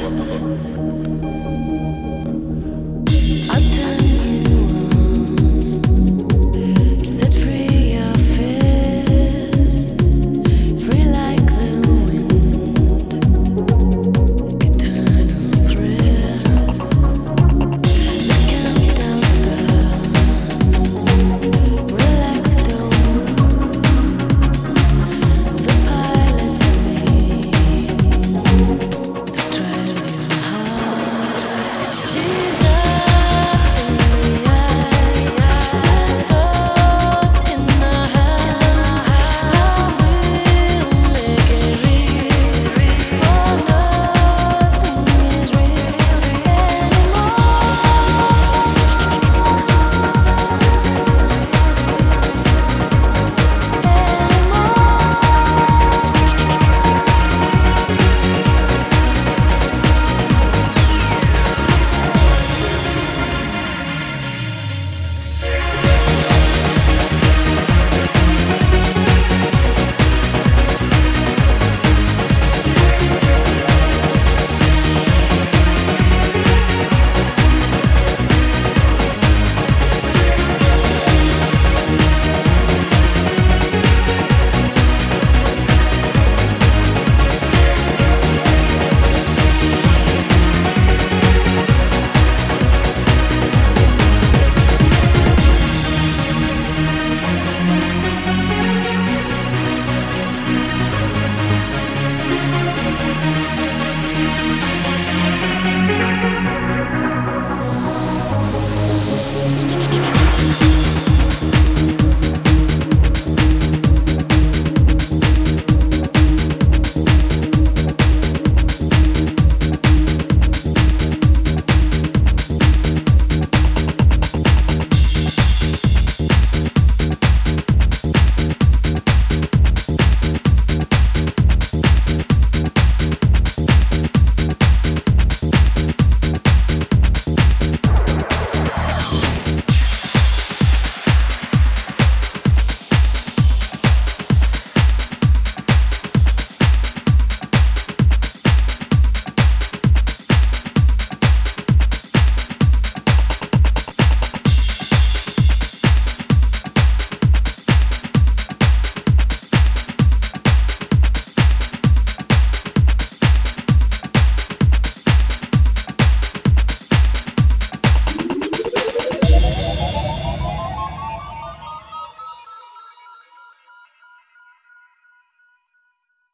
です。